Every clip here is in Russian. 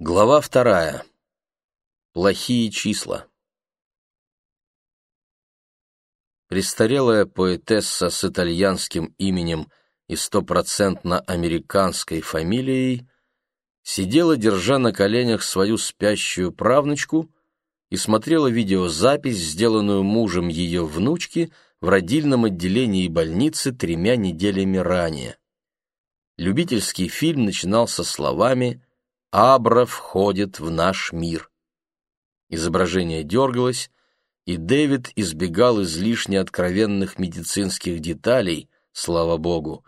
Глава вторая. Плохие числа. Престарелая поэтесса с итальянским именем и стопроцентно американской фамилией сидела, держа на коленях свою спящую правнучку, и смотрела видеозапись, сделанную мужем ее внучки в родильном отделении больницы тремя неделями ранее. Любительский фильм начинался словами «Абра входит в наш мир». Изображение дергалось, и Дэвид избегал излишне откровенных медицинских деталей, слава богу,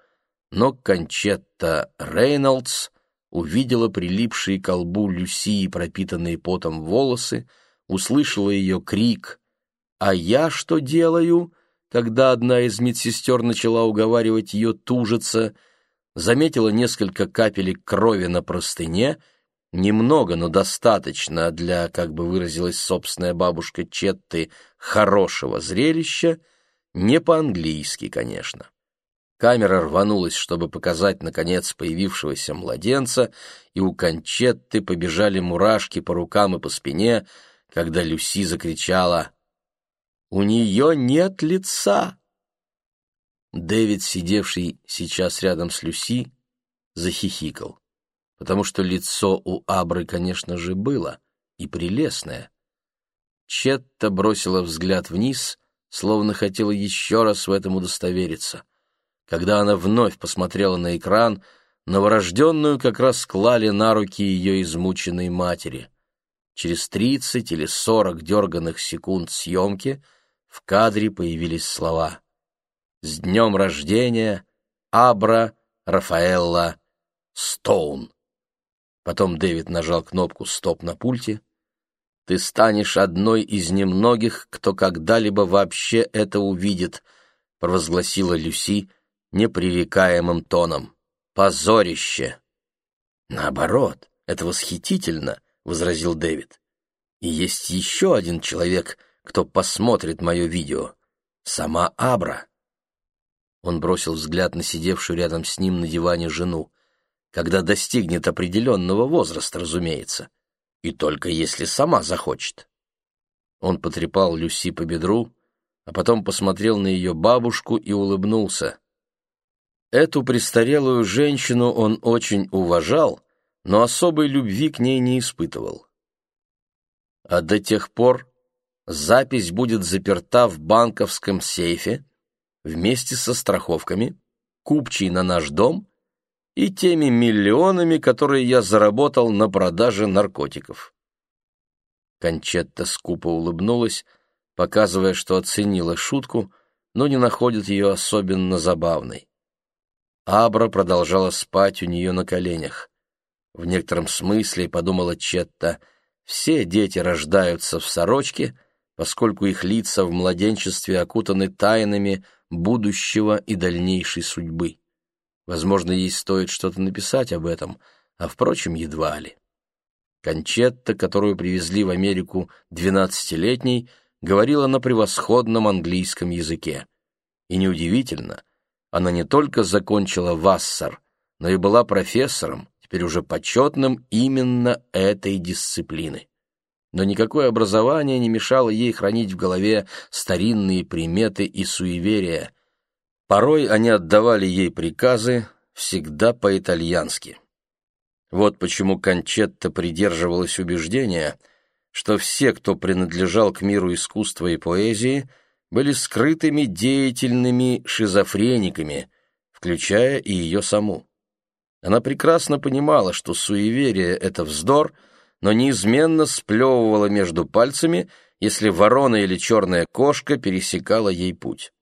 но Кончетта Рейнольдс увидела прилипшие к колбу Люсии пропитанные потом волосы, услышала ее крик «А я что делаю?» когда одна из медсестер начала уговаривать ее тужиться, заметила несколько капелек крови на простыне, немного, но достаточно для, как бы выразилась собственная бабушка Четты, хорошего зрелища, не по-английски, конечно. Камера рванулась, чтобы показать, наконец, появившегося младенца, и у Кончетты побежали мурашки по рукам и по спине, когда Люси закричала «У нее нет лица!» Дэвид, сидевший сейчас рядом с Люси, захихикал, потому что лицо у Абры, конечно же, было, и прелестное. Четта бросила взгляд вниз, словно хотела еще раз в этом удостовериться. Когда она вновь посмотрела на экран, новорожденную как раз клали на руки ее измученной матери — Через тридцать или сорок дерганных секунд съемки в кадре появились слова «С днем рождения! Абра Рафаэлла Стоун!» Потом Дэвид нажал кнопку «Стоп» на пульте. «Ты станешь одной из немногих, кто когда-либо вообще это увидит», провозгласила Люси непререкаемым тоном. «Позорище!» «Наоборот, это восхитительно!» возразил Дэвид. «И есть еще один человек, кто посмотрит мое видео. Сама Абра». Он бросил взгляд на сидевшую рядом с ним на диване жену. Когда достигнет определенного возраста, разумеется. И только если сама захочет. Он потрепал Люси по бедру, а потом посмотрел на ее бабушку и улыбнулся. Эту престарелую женщину он очень уважал, но особой любви к ней не испытывал. А до тех пор запись будет заперта в банковском сейфе вместе со страховками, купчей на наш дом и теми миллионами, которые я заработал на продаже наркотиков. Кончетта скупо улыбнулась, показывая, что оценила шутку, но не находит ее особенно забавной. Абра продолжала спать у нее на коленях. В некотором смысле, подумала Четта, все дети рождаются в сорочке, поскольку их лица в младенчестве окутаны тайнами будущего и дальнейшей судьбы. Возможно, ей стоит что-то написать об этом, а, впрочем, едва ли. Кончетта, которую привезли в Америку двенадцатилетней, говорила на превосходном английском языке. И неудивительно, она не только закончила Вассар, но и была профессором, теперь уже почетным именно этой дисциплины. Но никакое образование не мешало ей хранить в голове старинные приметы и суеверия. Порой они отдавали ей приказы, всегда по-итальянски. Вот почему Кончетта придерживалась убеждения, что все, кто принадлежал к миру искусства и поэзии, были скрытыми деятельными шизофрениками, включая и ее саму. Она прекрасно понимала, что суеверие — это вздор, но неизменно сплевывала между пальцами, если ворона или черная кошка пересекала ей путь.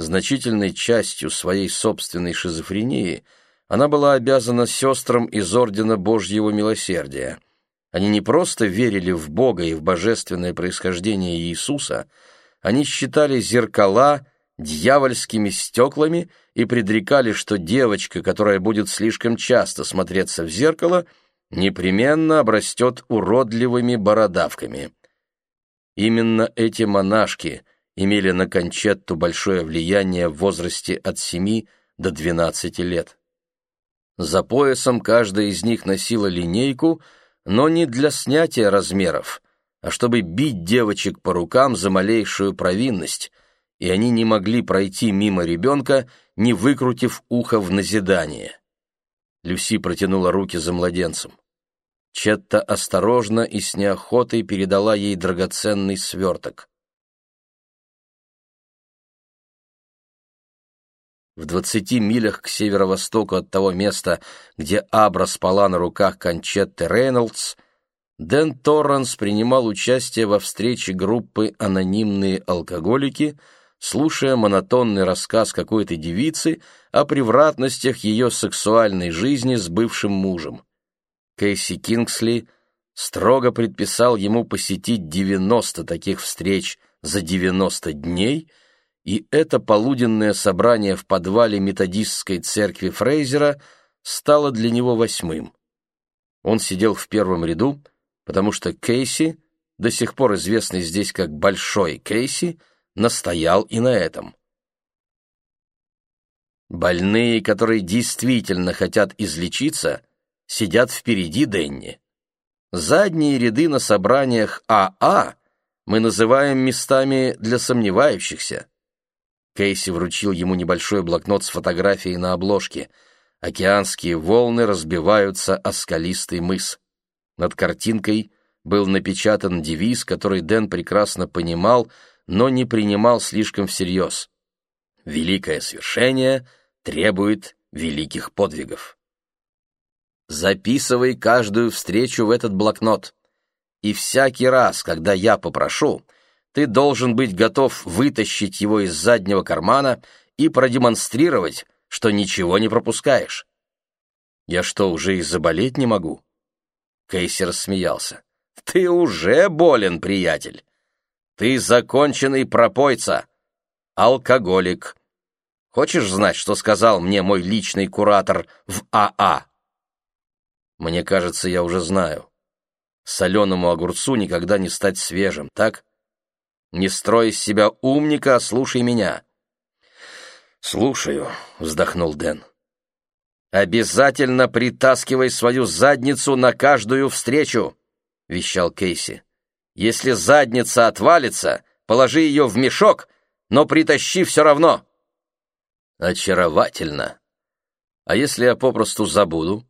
Значительной частью своей собственной шизофрении она была обязана сестрам из Ордена Божьего Милосердия. Они не просто верили в Бога и в божественное происхождение Иисуса, они считали зеркала дьявольскими стеклами и предрекали, что девочка, которая будет слишком часто смотреться в зеркало, непременно обрастет уродливыми бородавками. Именно эти монашки имели на Кончетту большое влияние в возрасте от 7 до 12 лет. За поясом каждая из них носила линейку, но не для снятия размеров, а чтобы бить девочек по рукам за малейшую провинность, и они не могли пройти мимо ребенка, не выкрутив ухо в назидание. Люси протянула руки за младенцем. Четта осторожно и с неохотой передала ей драгоценный сверток. В двадцати милях к северо-востоку от того места, где Абра спала на руках Кончетты Рейнольдс, Дэн Торренс принимал участие во встрече группы «Анонимные алкоголики», слушая монотонный рассказ какой-то девицы о превратностях ее сексуальной жизни с бывшим мужем. Кейси Кингсли строго предписал ему посетить 90 таких встреч за 90 дней, и это полуденное собрание в подвале методистской церкви Фрейзера стало для него восьмым. Он сидел в первом ряду, потому что Кейси, до сих пор известный здесь как Большой Кейси, настоял и на этом. Больные, которые действительно хотят излечиться, сидят впереди Денни. Задние ряды на собраниях АА а мы называем местами для сомневающихся. Кейси вручил ему небольшой блокнот с фотографией на обложке. Океанские волны разбиваются о скалистый мыс. Над картинкой был напечатан девиз, который Дэн прекрасно понимал, но не принимал слишком всерьез. «Великое свершение требует великих подвигов». Записывай каждую встречу в этот блокнот. И всякий раз, когда я попрошу, ты должен быть готов вытащить его из заднего кармана и продемонстрировать, что ничего не пропускаешь. Я что, уже и заболеть не могу? Кейси рассмеялся. Ты уже болен, приятель. Ты законченный пропойца, алкоголик. Хочешь знать, что сказал мне мой личный куратор в АА? Мне кажется, я уже знаю. Соленому огурцу никогда не стать свежим, так? Не строй из себя умника, а слушай меня. Слушаю, вздохнул Дэн. Обязательно притаскивай свою задницу на каждую встречу, вещал Кейси. Если задница отвалится, положи ее в мешок, но притащи все равно. Очаровательно. А если я попросту забуду?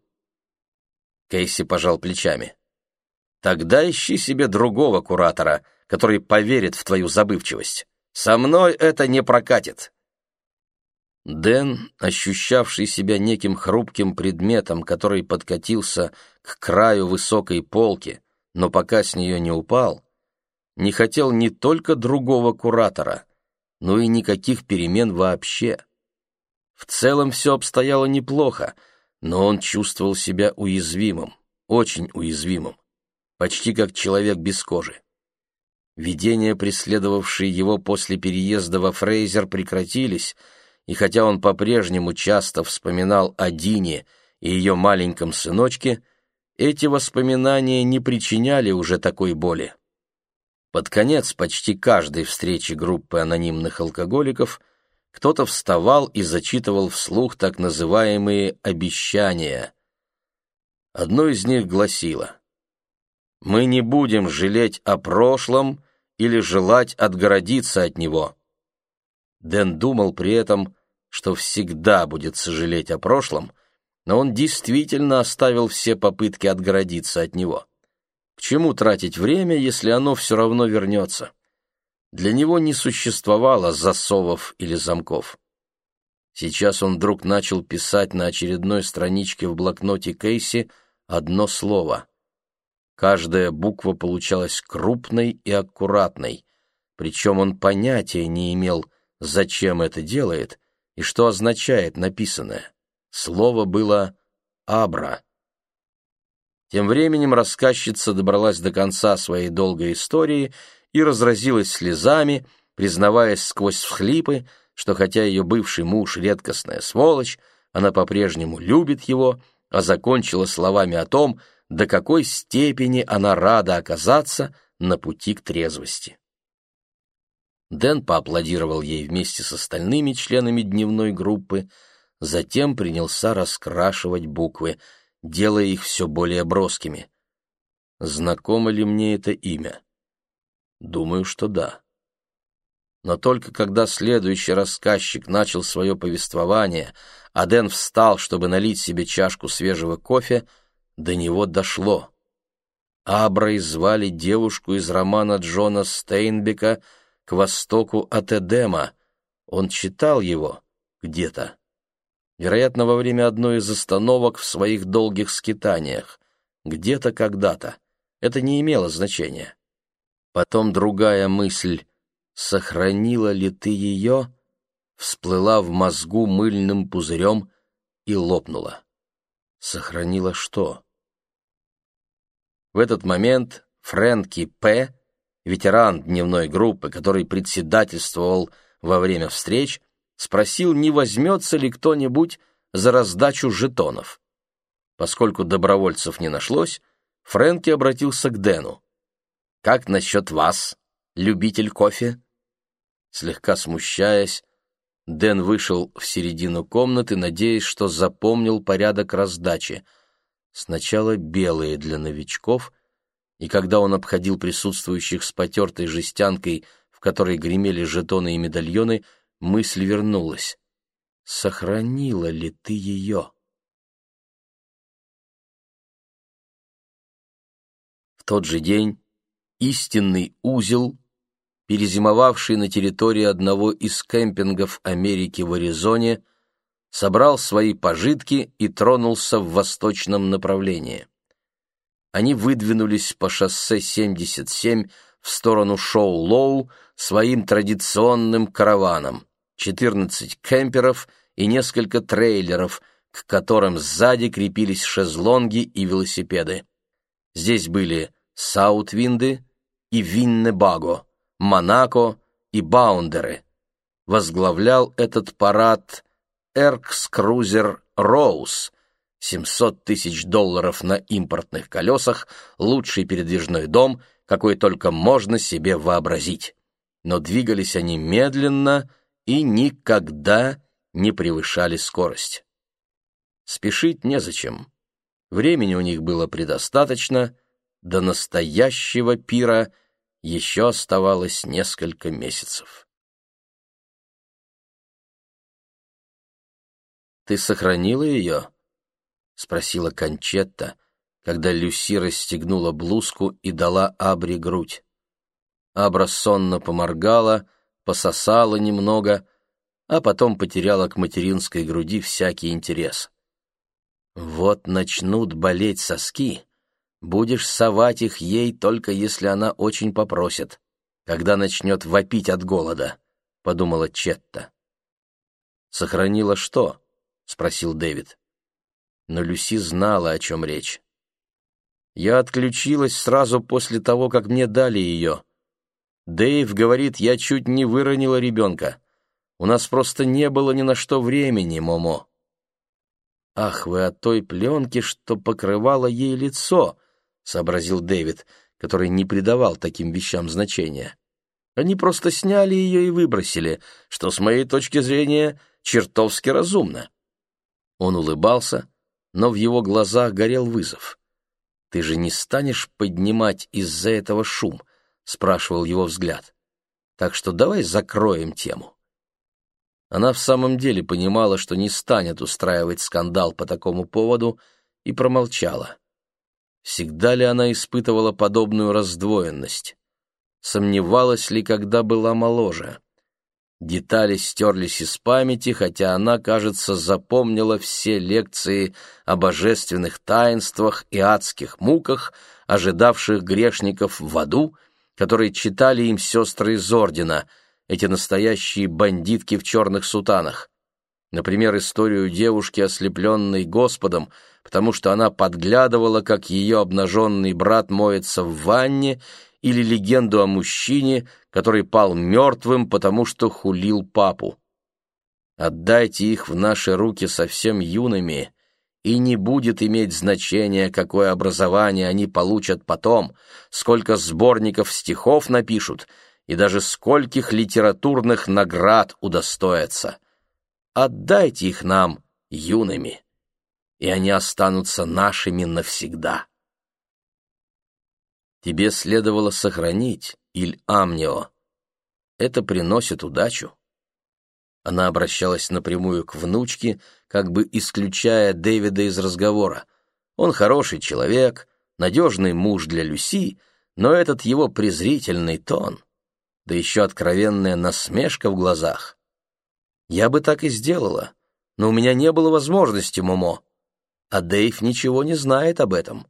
Кейси пожал плечами. Тогда ищи себе другого куратора, который поверит в твою забывчивость. Со мной это не прокатит. Дэн, ощущавший себя неким хрупким предметом, который подкатился к краю высокой полки, но пока с нее не упал, не хотел не только другого куратора, но и никаких перемен вообще. В целом все обстояло неплохо, но он чувствовал себя уязвимым, очень уязвимым, почти как человек без кожи. Видения, преследовавшие его после переезда во Фрейзер, прекратились, и хотя он по-прежнему часто вспоминал о Дине и ее маленьком сыночке, эти воспоминания не причиняли уже такой боли. Под конец почти каждой встречи группы анонимных алкоголиков кто-то вставал и зачитывал вслух так называемые «обещания». Одно из них гласило «Мы не будем жалеть о прошлом или желать отгородиться от него». Дэн думал при этом, что всегда будет сожалеть о прошлом, но он действительно оставил все попытки отгородиться от него. К чему тратить время, если оно все равно вернется? Для него не существовало засовов или замков. Сейчас он вдруг начал писать на очередной страничке в блокноте Кейси одно слово. Каждая буква получалась крупной и аккуратной, причем он понятия не имел, зачем это делает и что означает написанное. Слово было «абра». Тем временем рассказчица добралась до конца своей долгой истории и разразилась слезами, признаваясь сквозь всхлипы, что хотя ее бывший муж — редкостная сволочь, она по-прежнему любит его, а закончила словами о том, до какой степени она рада оказаться на пути к трезвости. Дэн поаплодировал ей вместе с остальными членами дневной группы, затем принялся раскрашивать буквы, делая их все более броскими. Знакомо ли мне это имя? Думаю, что да. Но только когда следующий рассказчик начал свое повествование, а Дэн встал, чтобы налить себе чашку свежего кофе, до него дошло. Аброй звали девушку из романа Джона Стейнбека «К востоку от Эдема». Он читал его где-то. Вероятно, во время одной из остановок в своих долгих скитаниях. Где-то когда-то. Это не имело значения. Потом другая мысль «Сохранила ли ты ее?» всплыла в мозгу мыльным пузырем и лопнула. Сохранила что? В этот момент Фрэнки П., ветеран дневной группы, который председательствовал во время встреч, спросил, не возьмется ли кто-нибудь за раздачу жетонов. Поскольку добровольцев не нашлось, Фрэнки обратился к Дэну. «Как насчет вас, любитель кофе?» Слегка смущаясь, Дэн вышел в середину комнаты, надеясь, что запомнил порядок раздачи — Сначала белые для новичков, и когда он обходил присутствующих с потертой жестянкой, в которой гремели жетоны и медальоны, мысль вернулась. «Сохранила ли ты ее?» В тот же день истинный узел, перезимовавший на территории одного из кемпингов Америки в Аризоне, собрал свои пожитки и тронулся в восточном направлении. Они выдвинулись по шоссе 77 в сторону Шоу-Лоу своим традиционным караваном, 14 кемперов и несколько трейлеров, к которым сзади крепились шезлонги и велосипеды. Здесь были Саутвинды и Виннебаго, Монако и Баундеры. Возглавлял этот парад Эркс-крузер «Роуз», 700 тысяч долларов на импортных колесах, лучший передвижной дом, какой только можно себе вообразить. Но двигались они медленно и никогда не превышали скорость. Спешить незачем. Времени у них было предостаточно, до настоящего пира еще оставалось несколько месяцев. Ты сохранила ее?» — спросила Кончетта, когда Люси расстегнула блузку и дала Абре грудь. Абра сонно поморгала, пососала немного, а потом потеряла к материнской груди всякий интерес. «Вот начнут болеть соски, будешь совать их ей только если она очень попросит, когда начнет вопить от голода», — подумала Четта. «Сохранила что?» — спросил Дэвид. Но Люси знала, о чем речь. «Я отключилась сразу после того, как мне дали ее. Дэйв говорит, я чуть не выронила ребенка. У нас просто не было ни на что времени, Момо». «Ах, вы о той пленке, что покрывала ей лицо», — сообразил Дэвид, который не придавал таким вещам значения. «Они просто сняли ее и выбросили, что, с моей точки зрения, чертовски разумно». Он улыбался, но в его глазах горел вызов. «Ты же не станешь поднимать из-за этого шум?» — спрашивал его взгляд. «Так что давай закроем тему». Она в самом деле понимала, что не станет устраивать скандал по такому поводу, и промолчала. Всегда ли она испытывала подобную раздвоенность? Сомневалась ли, когда была моложе? Детали стерлись из памяти, хотя она, кажется, запомнила все лекции о божественных таинствах и адских муках, ожидавших грешников в аду, которые читали им сестры из ордена, эти настоящие бандитки в черных сутанах. Например, историю девушки, ослепленной Господом, потому что она подглядывала, как ее обнаженный брат моется в ванне, или легенду о мужчине, который пал мертвым, потому что хулил папу. Отдайте их в наши руки совсем юными, и не будет иметь значения, какое образование они получат потом, сколько сборников стихов напишут и даже скольких литературных наград удостоятся. Отдайте их нам юными, и они останутся нашими навсегда. Тебе следовало сохранить Иль-Амнио. Это приносит удачу. Она обращалась напрямую к внучке, как бы исключая Дэвида из разговора. Он хороший человек, надежный муж для Люси, но этот его презрительный тон, да еще откровенная насмешка в глазах. Я бы так и сделала, но у меня не было возможности, Момо. А Дэйв ничего не знает об этом.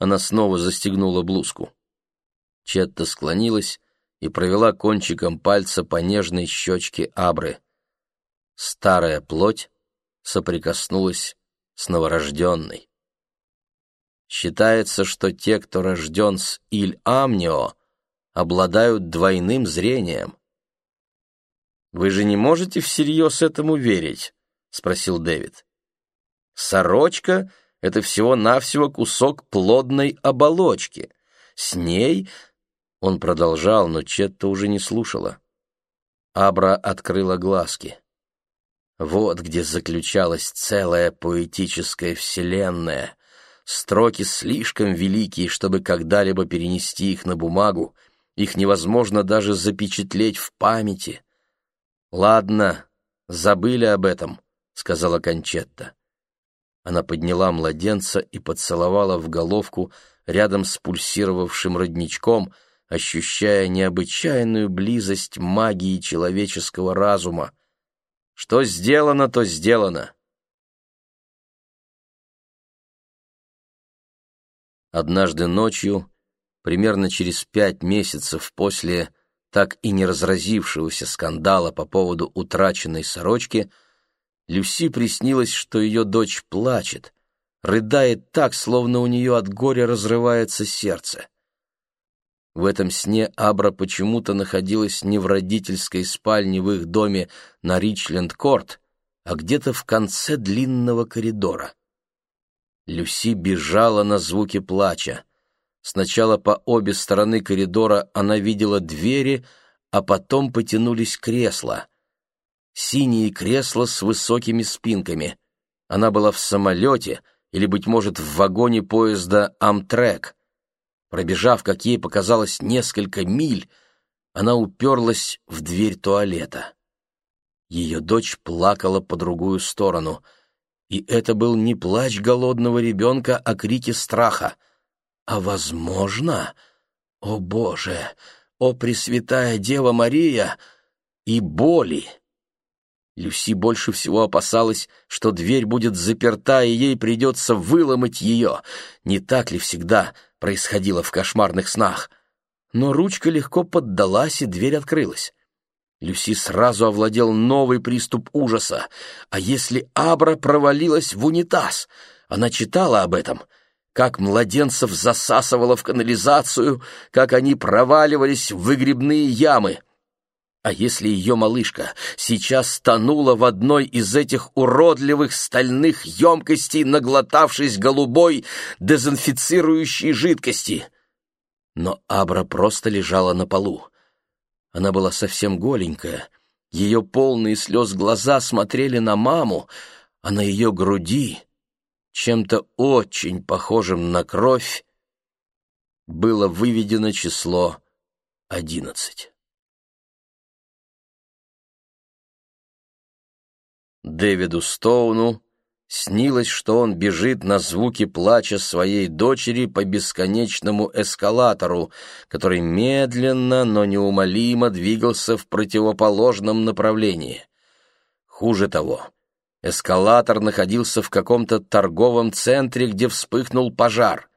Она снова застегнула блузку. Четта склонилась и провела кончиком пальца по нежной щечке Абры. Старая плоть соприкоснулась с новорожденной. Считается, что те, кто рожден с Иль-Амнио, обладают двойным зрением. «Вы же не можете всерьез этому верить?» — спросил Дэвид. «Сорочка — это всего-навсего кусок плодной оболочки. С ней...» — он продолжал, но Четта уже не слушала. Абра открыла глазки. Вот где заключалась целая поэтическая вселенная. Строки слишком великие, чтобы когда-либо перенести их на бумагу, их невозможно даже запечатлеть в памяти. «Ладно, забыли об этом», — сказала Кончетта. Она подняла младенца и поцеловала в головку рядом с пульсировавшим родничком, ощущая необычайную близость магии человеческого разума. Что сделано, то сделано. Однажды ночью, примерно через пять месяцев после так и не разразившегося скандала по поводу утраченной сорочки, Люси приснилось, что ее дочь плачет, рыдает так, словно у нее от горя разрывается сердце. В этом сне Абра почему-то находилась не в родительской спальне в их доме на Ричленд-Корт, а где-то в конце длинного коридора. Люси бежала на звуки плача. Сначала по обе стороны коридора она видела двери, а потом потянулись кресла. Синие кресла с высокими спинками. Она была в самолете или, быть может, в вагоне поезда «Амтрек». Пробежав, как ей показалось, несколько миль, она уперлась в дверь туалета. Ее дочь плакала по другую сторону, и это был не плач голодного ребенка, а крики страха — а возможно, о Боже, о Пресвятая Дева Мария, и боли. Люси больше всего опасалась, что дверь будет заперта, и ей придется выломать ее. Не так ли всегда происходило в кошмарных снах? Но ручка легко поддалась, и дверь открылась. Люси сразу овладел новый приступ ужаса. А если Абра провалилась в унитаз? Она читала об этом — как младенцев засасывало в канализацию, как они проваливались в выгребные ямы. А если ее малышка сейчас тонула в одной из этих уродливых стальных емкостей, наглотавшись голубой дезинфицирующей жидкости? Но Абра просто лежала на полу. Она была совсем голенькая. Ее полные слез глаза смотрели на маму, а на ее груди чем-то очень похожим на кровь, было выведено число одиннадцать. Дэвиду Стоуну снилось, что он бежит на звуки плача своей дочери по бесконечному эскалатору, который медленно, но неумолимо двигался в противоположном направлении. Хуже того, Эскалатор находился в каком-то торговом центре, где вспыхнул пожар.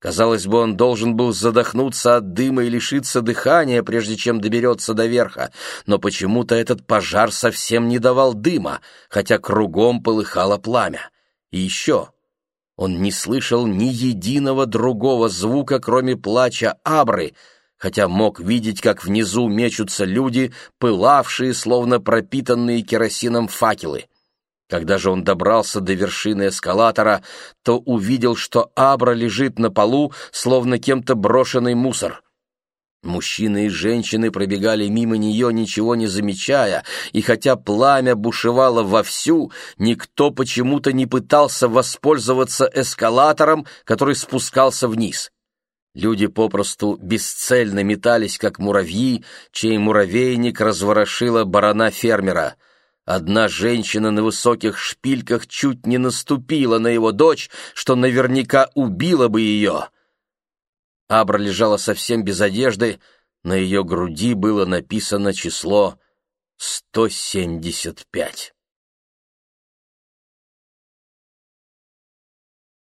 Казалось бы, он должен был задохнуться от дыма и лишиться дыхания, прежде чем доберется до верха, но почему-то этот пожар совсем не давал дыма, хотя кругом полыхало пламя. И еще он не слышал ни единого другого звука, кроме плача Абры, хотя мог видеть, как внизу мечутся люди, пылавшие, словно пропитанные керосином факелы. Когда же он добрался до вершины эскалатора, то увидел, что Абра лежит на полу, словно кем-то брошенный мусор. Мужчины и женщины пробегали мимо нее, ничего не замечая, и хотя пламя бушевало вовсю, никто почему-то не пытался воспользоваться эскалатором, который спускался вниз. Люди попросту бесцельно метались, как муравьи, чей муравейник разворошила барана фермера. Одна женщина на высоких шпильках чуть не наступила на его дочь, что наверняка убила бы ее. Абра лежала совсем без одежды, на ее груди было написано число 175.